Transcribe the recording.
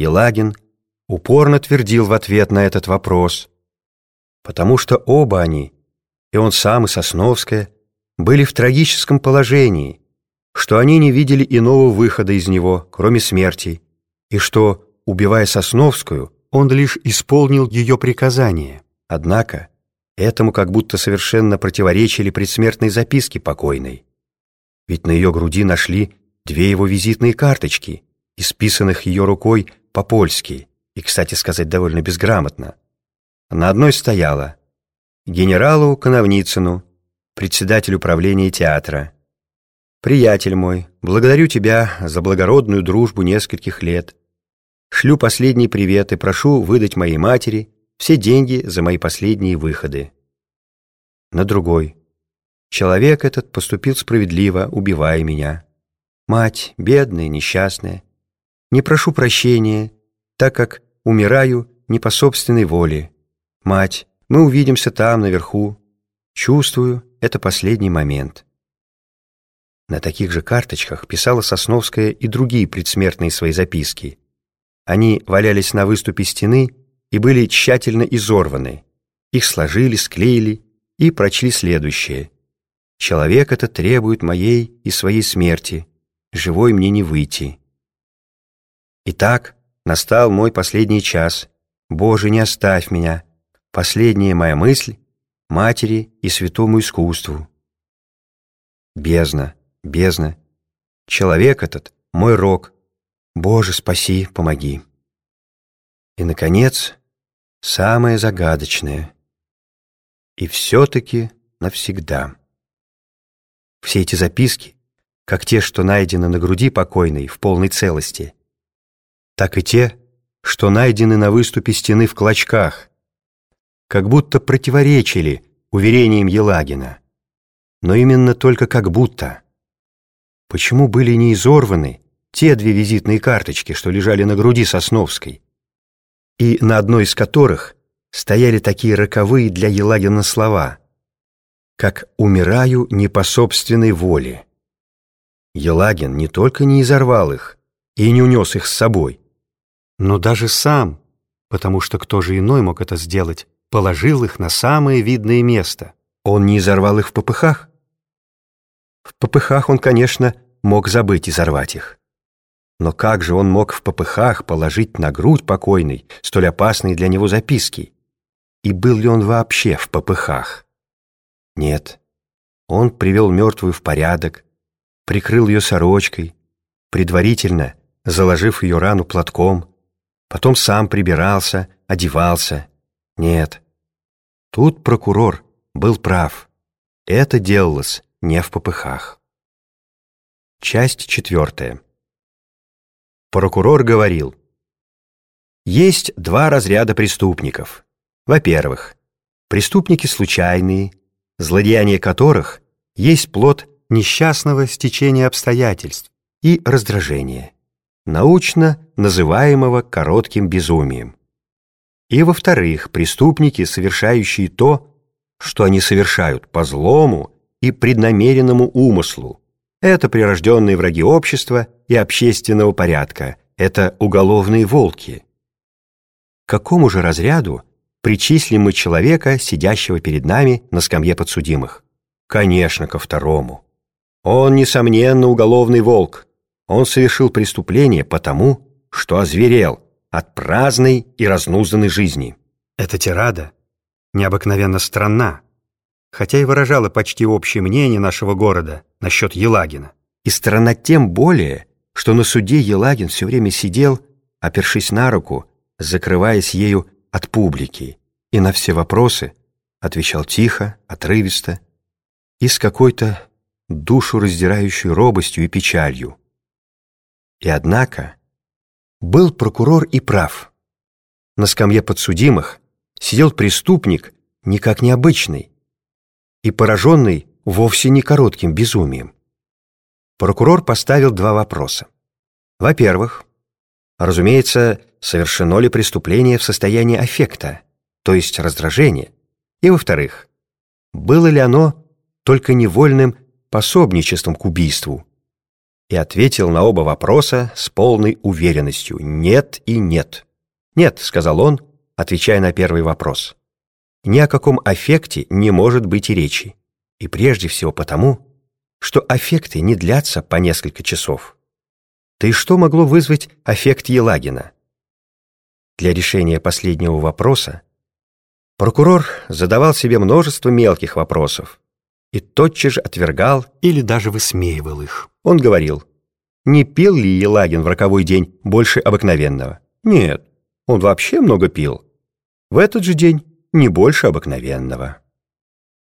Елагин упорно твердил в ответ на этот вопрос, потому что оба они, и он сам, и Сосновская, были в трагическом положении, что они не видели иного выхода из него, кроме смерти, и что, убивая Сосновскую, он лишь исполнил ее приказание. Однако этому как будто совершенно противоречили предсмертные записки покойной. Ведь на ее груди нашли две его визитные карточки, исписанных ее рукой по-польски, и, кстати сказать, довольно безграмотно. На одной стояло «Генералу Коновницыну, председатель управления театра. Приятель мой, благодарю тебя за благородную дружбу нескольких лет. Шлю последний привет и прошу выдать моей матери все деньги за мои последние выходы». На другой «Человек этот поступил справедливо, убивая меня. Мать, бедная, несчастная. Не прошу прощения, так как умираю не по собственной воле. Мать, мы увидимся там, наверху. Чувствую, это последний момент. На таких же карточках писала Сосновская и другие предсмертные свои записки. Они валялись на выступе стены и были тщательно изорваны. Их сложили, склеили и прочли следующее. «Человек это требует моей и своей смерти. Живой мне не выйти». Итак, Настал мой последний час. Боже, не оставь меня. Последняя моя мысль — матери и святому искусству. Бездна, бездна. Человек этот — мой рок. Боже, спаси, помоги. И, наконец, самое загадочное. И все-таки навсегда. Все эти записки, как те, что найдены на груди покойной в полной целости — так и те, что найдены на выступе стены в клочках, как будто противоречили уверениям Елагина. Но именно только как будто. Почему были не изорваны те две визитные карточки, что лежали на груди Сосновской, и на одной из которых стояли такие роковые для Елагина слова, как «умираю не по собственной воле». Елагин не только не изорвал их и не унес их с собой, но даже сам, потому что кто же иной мог это сделать, положил их на самое видное место. Он не изорвал их в попыхах? В попыхах он, конечно, мог забыть изорвать их. Но как же он мог в попыхах положить на грудь покойной столь опасные для него записки? И был ли он вообще в попыхах? Нет. Он привел мертвую в порядок, прикрыл ее сорочкой, предварительно заложив ее рану платком, Потом сам прибирался, одевался. Нет. Тут прокурор был прав. Это делалось не в попыхах. Часть четвертая. Прокурор говорил, есть два разряда преступников. Во-первых, преступники случайные, злодеяния которых есть плод несчастного стечения обстоятельств и раздражения научно называемого коротким безумием. И, во-вторых, преступники, совершающие то, что они совершают по злому и преднамеренному умыслу. Это прирожденные враги общества и общественного порядка, это уголовные волки. К какому же разряду причислим мы человека, сидящего перед нами на скамье подсудимых? Конечно, ко второму. Он, несомненно, уголовный волк, он совершил преступление потому, что озверел от праздной и разнузданной жизни. Эта тирада необыкновенно странна, хотя и выражала почти общее мнение нашего города насчет Елагина. И странна тем более, что на суде Елагин все время сидел, опершись на руку, закрываясь ею от публики, и на все вопросы отвечал тихо, отрывисто и с какой-то душу раздирающей робостью и печалью. И однако был прокурор и прав. На скамье подсудимых сидел преступник никак необычный и пораженный вовсе не коротким безумием. Прокурор поставил два вопроса. Во-первых, разумеется, совершено ли преступление в состоянии аффекта, то есть раздражения, и, во-вторых, было ли оно только невольным пособничеством к убийству, и ответил на оба вопроса с полной уверенностью «нет» и «нет». «Нет», — сказал он, отвечая на первый вопрос. «Ни о каком аффекте не может быть и речи. И прежде всего потому, что аффекты не длятся по несколько часов. Да и что могло вызвать аффект Елагина? Для решения последнего вопроса прокурор задавал себе множество мелких вопросов и тотчас же отвергал или даже высмеивал их. Он говорил, не пил ли Елагин в роковой день больше обыкновенного? Нет, он вообще много пил. В этот же день не больше обыкновенного.